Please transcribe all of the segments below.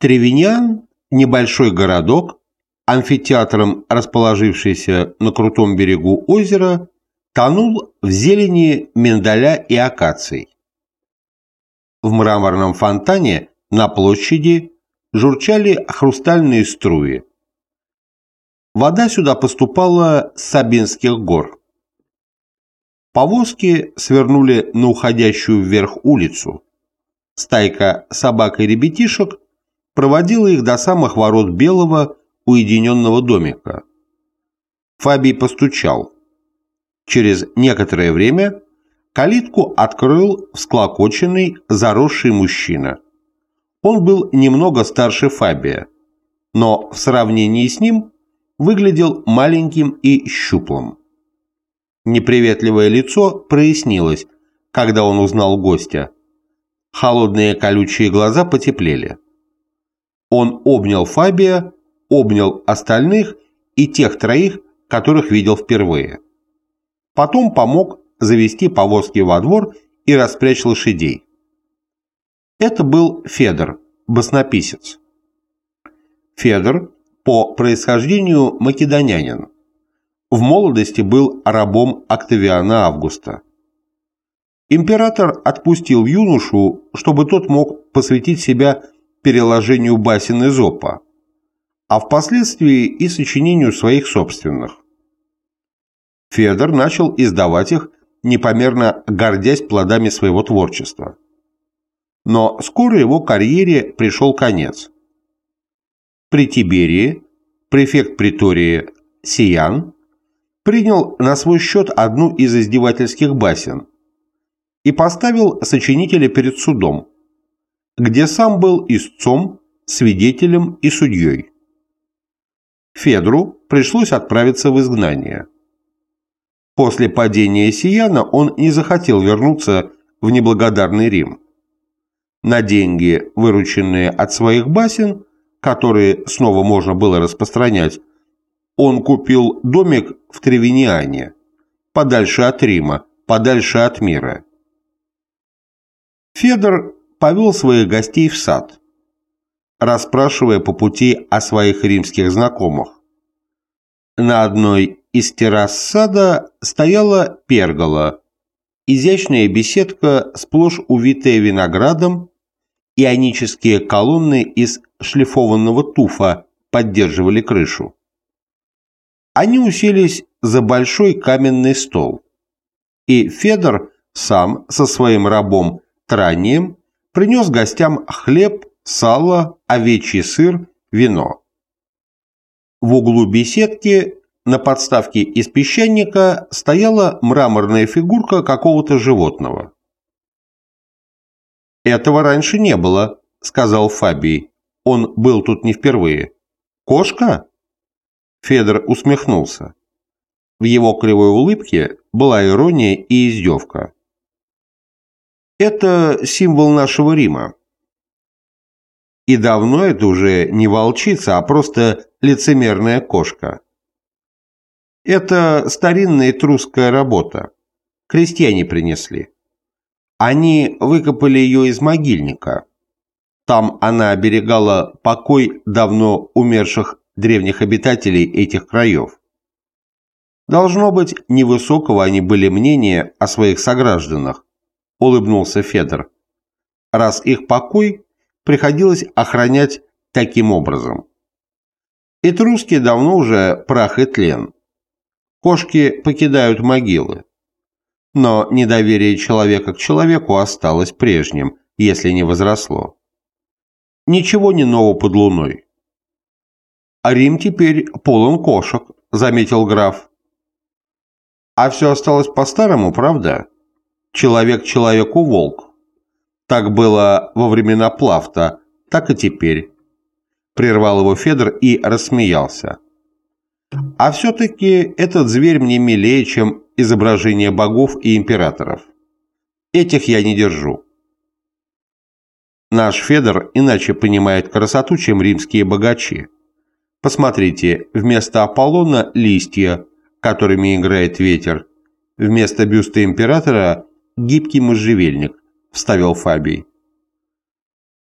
Тревиньян – небольшой городок, амфитеатром расположившийся на крутом берегу озера, тонул в зелени миндаля и акаций. В мраморном фонтане на площади журчали хрустальные струи. Вода сюда поступала с Сабинских гор. Повозки свернули на уходящую вверх улицу. Стайка собак и ребятишек проводила их до самых ворот белого уединенного домика. Фабий постучал. Через некоторое время калитку открыл всклокоченный, заросший мужчина. Он был немного старше Фабия, но в сравнении с ним выглядел маленьким и щуплым. Неприветливое лицо прояснилось, когда он узнал гостя. Холодные колючие глаза потеплели. Он обнял Фабия, обнял остальных и тех троих, которых видел впервые. Потом помог завести повозки во двор и распрячь лошадей. Это был Федор, баснописец. Федор по происхождению македонянин. В молодости был рабом Октавиана Августа. Император отпустил юношу, чтобы тот мог посвятить себя переложению басен Эзопа, а впоследствии и сочинению своих собственных. Федор начал издавать их, непомерно гордясь плодами своего творчества. Но скоро его карьере пришел конец. При Тиберии префект притории Сиян принял на свой счет одну из издевательских басен и поставил сочинителя перед судом, где сам был истцом, свидетелем и судьей. Федру пришлось отправиться в изгнание. После падения Сияна он не захотел вернуться в неблагодарный Рим. На деньги, вырученные от своих басен, которые снова можно было распространять, он купил домик в Тревиниане, подальше от Рима, подальше от мира. Федор повел своих гостей в сад, расспрашивая по пути о своих римских знакомых. На одной из террас сада стояла пергола, изящная беседка, сплошь увитая виноградом, ионические колонны из шлифованного туфа поддерживали крышу. Они уселись за большой каменный стол, и Федор сам со своим рабом Транием принес гостям хлеб, сало, овечий сыр, вино. В углу беседки на подставке из песчаника стояла мраморная фигурка какого-то животного. «Этого раньше не было», — сказал Фабий. «Он был тут не впервые». «Кошка?» Федор усмехнулся. В его кривой улыбке была ирония и издевка. Это символ нашего Рима. И давно это уже не волчица, а просто лицемерная кошка. Это старинная этрусская работа. Крестьяне принесли. Они выкопали ее из могильника. Там она оберегала покой давно умерших древних обитателей этих краев. Должно быть, невысокого они были мнения о своих согражданах, улыбнулся Федор, раз их покой приходилось охранять таким образом. Этруски давно уже прах и тлен. Кошки покидают могилы. Но недоверие человека к человеку осталось прежним, если не возросло. Ничего не нового под луной. «А Рим теперь полон кошек», — заметил граф. «А все осталось по-старому, правда? Человек человеку волк. Так было во времена Плафта, так и теперь». Прервал его Федор и рассмеялся. «А все-таки этот зверь мне милее, чем изображение богов и императоров. Этих я не держу». Наш Федор иначе понимает красоту, чем римские богачи. Посмотрите, вместо Аполлона – листья, которыми играет ветер. Вместо бюста императора – гибкий можжевельник, вставил Фабий.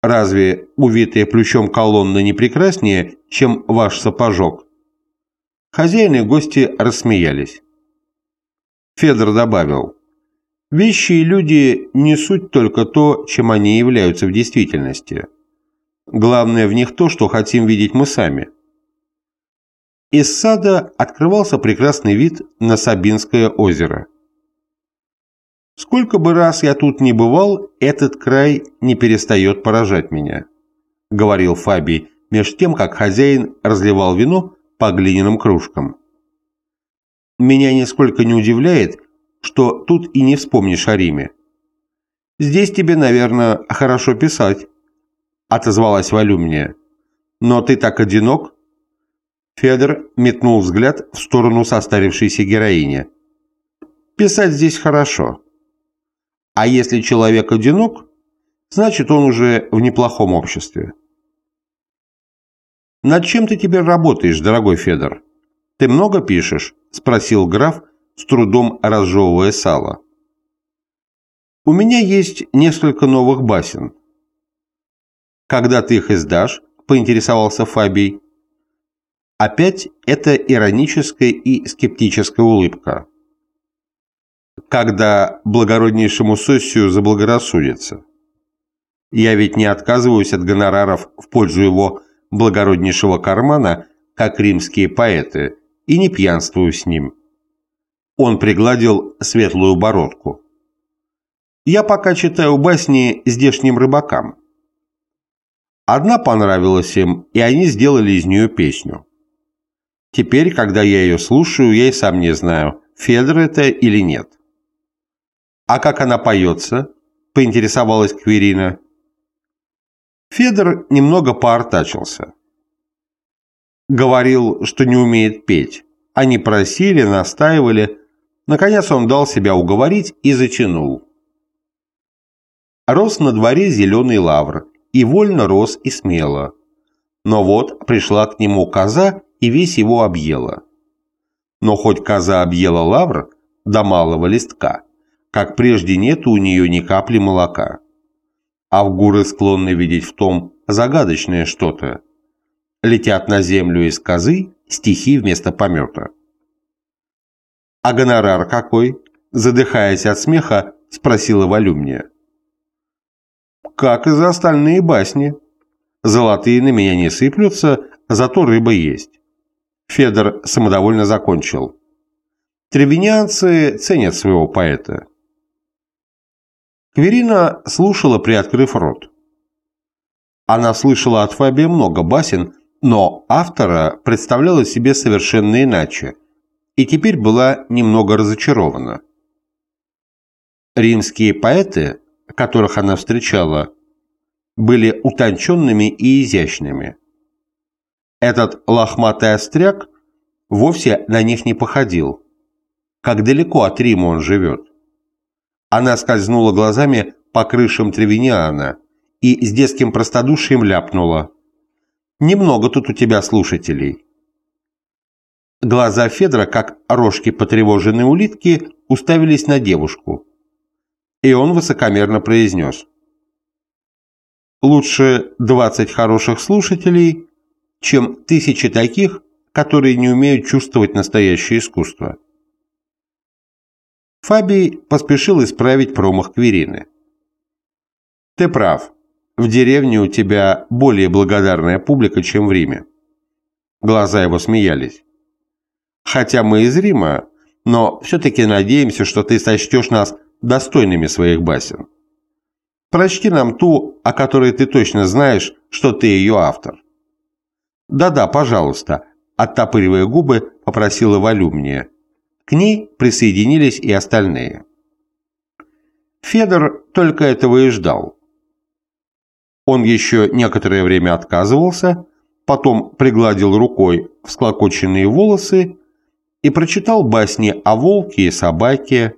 Разве увитая плющом колонна не прекраснее, чем ваш сапожок? Хозяин и гости рассмеялись. Федор добавил, «Вещи и люди не суть только то, чем они являются в действительности. Главное в них то, что хотим видеть мы сами». Из сада открывался прекрасный вид на Сабинское озеро. Сколько бы раз я тут не бывал, этот край не перестает поражать меня, говорил Фабий, меж тем, как хозяин разливал вино по глиняным кружкам. Меня нисколько не удивляет, что тут и не вспомнишь о Риме. Здесь тебе, наверное, хорошо писать, отозвалась Валюмния. Но ты так одинок. Федор метнул взгляд в сторону состарившейся героини. Писать здесь хорошо. А если человек одинок, значит он уже в неплохом обществе. «Над чем ты теперь работаешь, дорогой Федор? Ты много пишешь?» – спросил граф, с трудом разжевывая сало. «У меня есть несколько новых басен». «Когда ты их издашь?» – поинтересовался Фабий. Опять это ироническая и скептическая улыбка когда благороднейшему Соссию заблагорассудится. Я ведь не отказываюсь от гонораров в пользу его благороднейшего кармана, как римские поэты, и не пьянствую с ним. Он пригладил светлую бородку. Я пока читаю басни здешним рыбакам. Одна понравилась им, и они сделали из нее песню. Теперь, когда я ее слушаю, я и сам не знаю, Федор это или нет. «А как она поется?» – поинтересовалась Кверина. Федор немного поортачился. Говорил, что не умеет петь. Они просили, настаивали. Наконец он дал себя уговорить и затянул. Рос на дворе зеленый лавр, и вольно рос и смело. Но вот пришла к нему коза и весь его объела. Но хоть коза объела лавр до малого листка, как прежде нет у нее ни капли молока. Авгуры склонны видеть в том загадочное что-то. Летят на землю из козы стихи вместо помета. «А гонорар какой?» Задыхаясь от смеха, спросила Валюмния. «Как и за остальные басни. Золотые на меня не сыплются, зато рыба есть». Федор самодовольно закончил. Тревинианцы ценят своего поэта. Кверина слушала, приоткрыв рот. Она слышала от Фабия много басен, но автора представляла себе совершенно иначе, и теперь была немного разочарована. Римские поэты, которых она встречала, были утонченными и изящными. Этот лохматый остряк вовсе на них не походил. Как далеко от Рима он живет. Она скользнула глазами по крышам Тревиниана и с детским простодушием ляпнула. «Немного тут у тебя слушателей». Глаза Федора, как рожки потревоженной улитки, уставились на девушку. И он высокомерно произнес. «Лучше 20 хороших слушателей, чем тысячи таких, которые не умеют чувствовать настоящее искусство». Фабий поспешил исправить промах Кверины. «Ты прав. В деревне у тебя более благодарная публика, чем в Риме». Глаза его смеялись. «Хотя мы из Рима, но все-таки надеемся, что ты сочтешь нас достойными своих басен. Прочти нам ту, о которой ты точно знаешь, что ты ее автор». «Да-да, пожалуйста», — оттопыривая губы, попросила Валюмния. К ней присоединились и остальные. Федор только этого и ждал. Он еще некоторое время отказывался, потом пригладил рукой всклокоченные волосы и прочитал басни о волке и собаке,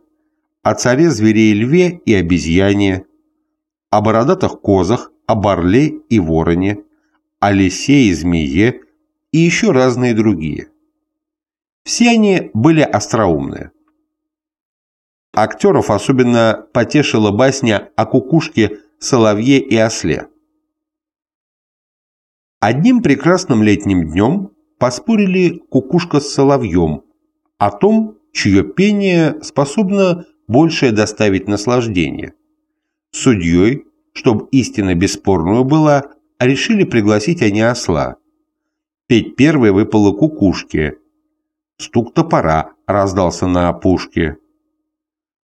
о царе зверей льве и обезьяне, о бородатых козах, о барле и вороне, о лисе и змее и еще разные другие. Все они были остроумные. Актеров особенно потешила басня о кукушке, соловье и осле. Одним прекрасным летним днем поспорили кукушка с соловьем о том, чье пение способно большее доставить наслаждение. Судьей, чтобы истина бесспорную была, решили пригласить они осла. Петь первой выпало кукушке. Стук топора раздался на опушке.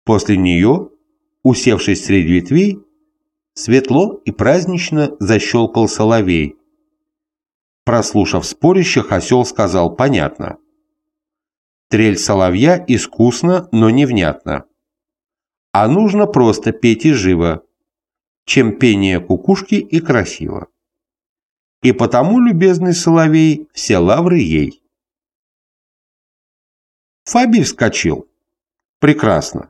После нее, усевшись среди ветвей, светло и празднично защелкал соловей. Прослушав спорящих, осел сказал «понятно». Трель соловья искусно, но невнятно. А нужно просто петь и живо, чем пение кукушки и красиво. И потому, любезный соловей, все лавры ей. Фабий вскочил. Прекрасно.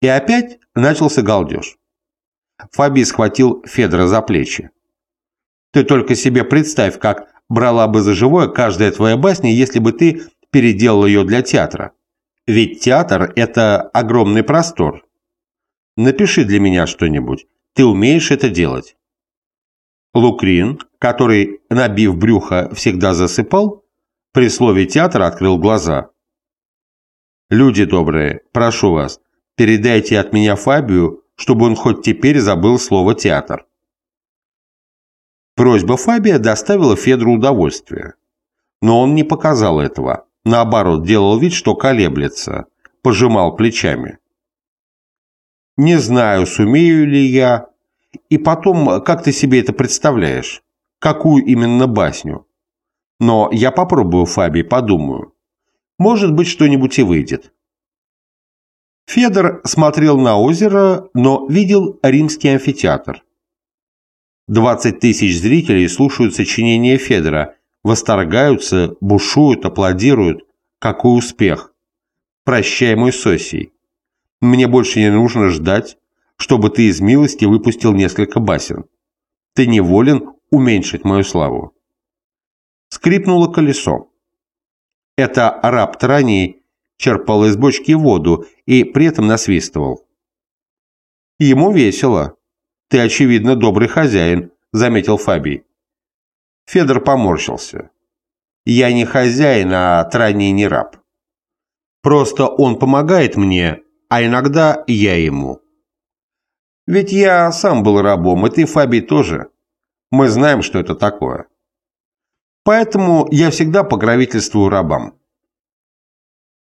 И опять начался галдеж. Фабий схватил Федора за плечи. Ты только себе представь, как брала бы за живое каждая твоя басня, если бы ты переделал ее для театра. Ведь театр – это огромный простор. Напиши для меня что-нибудь. Ты умеешь это делать. Лукрин, который, набив брюхо, всегда засыпал, при слове театр открыл глаза. «Люди добрые, прошу вас, передайте от меня Фабию, чтобы он хоть теперь забыл слово «театр». Просьба Фабия доставила Федру удовольствие. Но он не показал этого. Наоборот, делал вид, что колеблется, пожимал плечами. «Не знаю, сумею ли я. И потом, как ты себе это представляешь? Какую именно басню? Но я попробую, Фаби, подумаю. Может быть, что-нибудь и выйдет». Федор смотрел на озеро, но видел римский амфитеатр. 20 тысяч зрителей слушают сочинения Федора, восторгаются, бушуют, аплодируют. Какой успех! Прощай, мой Сосий. Мне больше не нужно ждать, чтобы ты из милости выпустил несколько басен. Ты не волен уменьшить мою славу. Скрипнуло колесо. Это араб Траний черпал из бочки воду и при этом насвистывал. Ему весело. «Ты, очевидно, добрый хозяин», — заметил Фабий. Федор поморщился. «Я не хозяин, а тройний не раб. Просто он помогает мне, а иногда я ему. Ведь я сам был рабом, и ты, Фабий, тоже. Мы знаем, что это такое. Поэтому я всегда покровительствую рабам».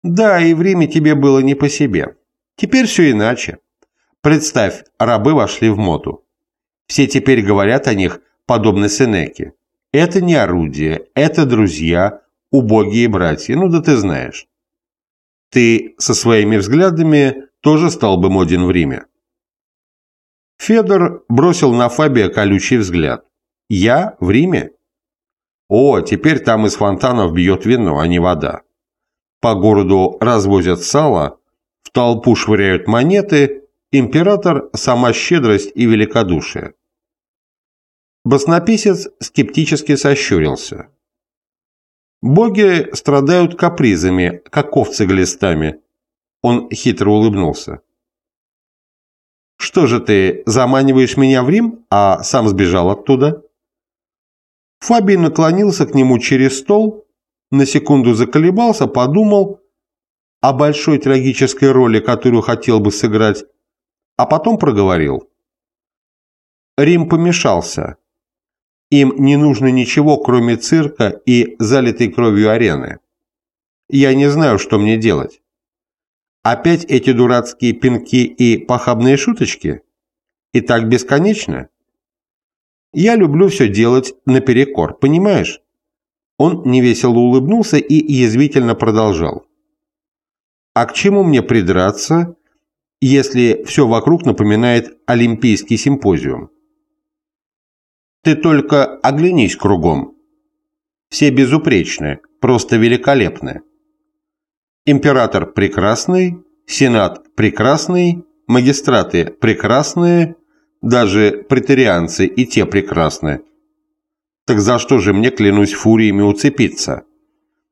«Да, и время тебе было не по себе. Теперь все иначе. Представь, рабы вошли в моду. Все теперь говорят о них, подобно Сенеке. Это не орудие, это друзья, убогие братья, ну да ты знаешь. Ты со своими взглядами тоже стал бы моден в Риме. Федор бросил на Фабия колючий взгляд. «Я в Риме?» «О, теперь там из фонтанов бьет вино, а не вода. По городу развозят сало, в толпу швыряют монеты, Император – сама щедрость и великодушие. Баснописец скептически сощурился. Боги страдают капризами, как овцы глистами. Он хитро улыбнулся. «Что же ты, заманиваешь меня в Рим, а сам сбежал оттуда?» Фабий наклонился к нему через стол, на секунду заколебался, подумал о большой трагической роли, которую хотел бы сыграть, а потом проговорил. Рим помешался. Им не нужно ничего, кроме цирка и залитой кровью арены. Я не знаю, что мне делать. Опять эти дурацкие пинки и похабные шуточки? И так бесконечно? Я люблю все делать наперекор, понимаешь? Он невесело улыбнулся и язвительно продолжал. А к чему мне придраться, если все вокруг напоминает Олимпийский симпозиум. Ты только оглянись кругом. Все безупречны, просто великолепны. Император прекрасный, сенат прекрасный, магистраты прекрасные, даже претерианцы и те прекрасны. Так за что же мне, клянусь фуриями, уцепиться?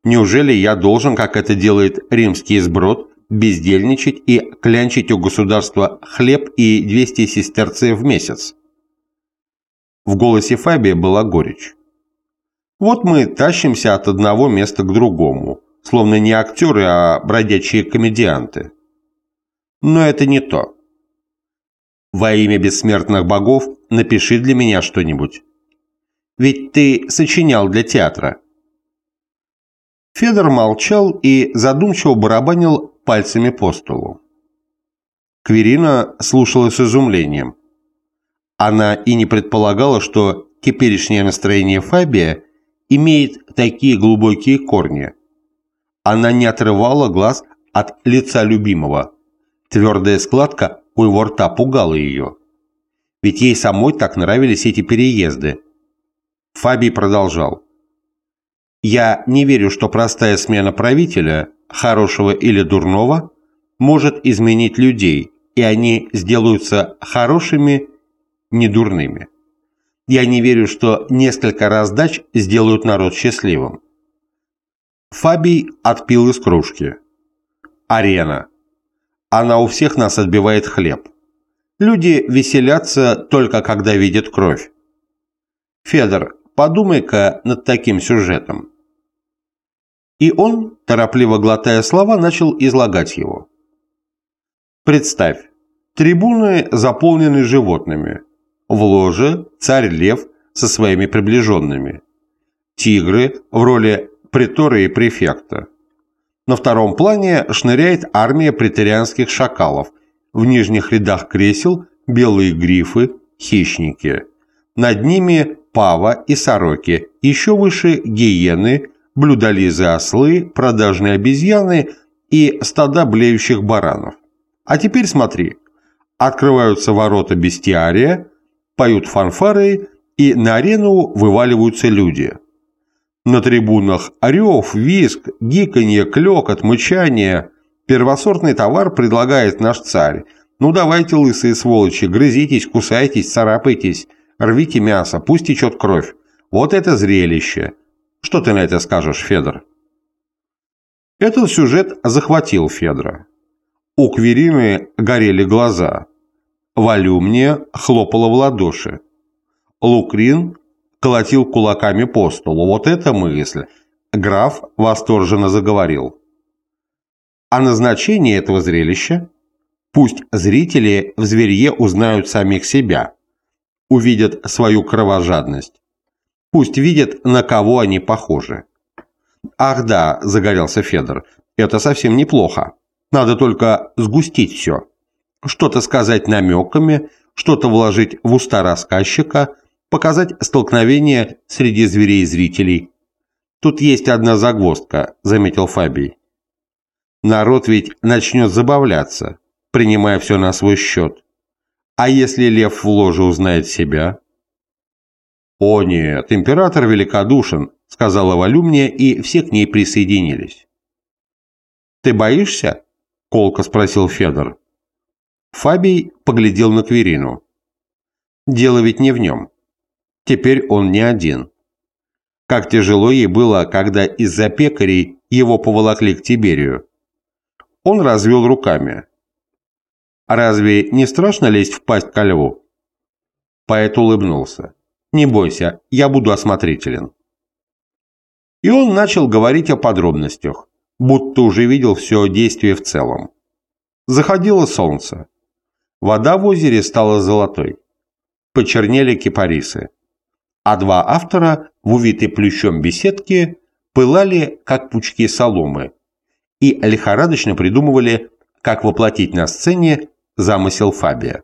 Неужели я должен, как это делает римский сброд, бездельничать и клянчить у государства хлеб и 200 сестерцев в месяц. В голосе Фабия была горечь. Вот мы тащимся от одного места к другому, словно не актеры, а бродячие комедианты. Но это не то. Во имя бессмертных богов напиши для меня что-нибудь. Ведь ты сочинял для театра. Федор молчал и задумчиво барабанил пальцами по столу. Кверина слушала с изумлением. Она и не предполагала, что теперешнее настроение Фабия имеет такие глубокие корни. Она не отрывала глаз от лица любимого. Твердая складка у его рта пугала ее. Ведь ей самой так нравились эти переезды. Фабий продолжал. «Я не верю, что простая смена правителя, хорошего или дурного, может изменить людей, и они сделаются хорошими, не дурными. Я не верю, что несколько раздач сделают народ счастливым. Фабий отпил из кружки. Арена. Она у всех нас отбивает хлеб. Люди веселятся только когда видят кровь. Федор, подумай-ка над таким сюжетом. И он, торопливо глотая слова, начал излагать его. Представь, трибуны заполнены животными. В ложе царь-лев со своими приближенными. Тигры в роли притора и префекта. На втором плане шныряет армия претерианских шакалов. В нижних рядах кресел белые грифы, хищники. Над ними пава и сороки, еще выше гиены, блюдолизы-ослы, продажные обезьяны и стада блеющих баранов. А теперь смотри. Открываются ворота бестиария, поют фанфары, и на арену вываливаются люди. На трибунах рев, виск, гиканье, клёкот, мычание. Первосортный товар предлагает наш царь. Ну давайте, лысые сволочи, грызитесь, кусайтесь, царапайтесь, рвите мясо, пусть течет кровь. Вот это зрелище. Что ты на это скажешь, Федор? Этот сюжет захватил Федора. У Кверины горели глаза. Валюмния хлопала в ладоши. Лукрин колотил кулаками по столу. Вот это мысль. Граф восторженно заговорил. А назначение этого зрелища? Пусть зрители в зверье узнают самих себя, увидят свою кровожадность. Пусть видят, на кого они похожи. Ах да, загорелся Федор, это совсем неплохо. Надо только сгустить все. Что-то сказать намеками, что-то вложить в уста рассказчика, показать столкновение среди зверей-зрителей. Тут есть одна загвоздка, заметил Фабий. Народ ведь начнет забавляться, принимая все на свой счет. А если лев в ложе узнает себя? «О нет, император великодушен», — сказала Валюмния, и все к ней присоединились. «Ты боишься?» — колко спросил Федор. Фабий поглядел на Кверину. «Дело ведь не в нем. Теперь он не один. Как тяжело ей было, когда из-за пекарей его поволокли к Тиберию. Он развел руками. «Разве не страшно лезть в пасть ко льву?» Поэт улыбнулся. «Не бойся, я буду осмотрителен». И он начал говорить о подробностях, будто уже видел все действие в целом. Заходило солнце. Вода в озере стала золотой. Почернели кипарисы а два автора в увитой плющом беседке пылали, как пучки соломы, и лихорадочно придумывали, как воплотить на сцене замысел Фабия.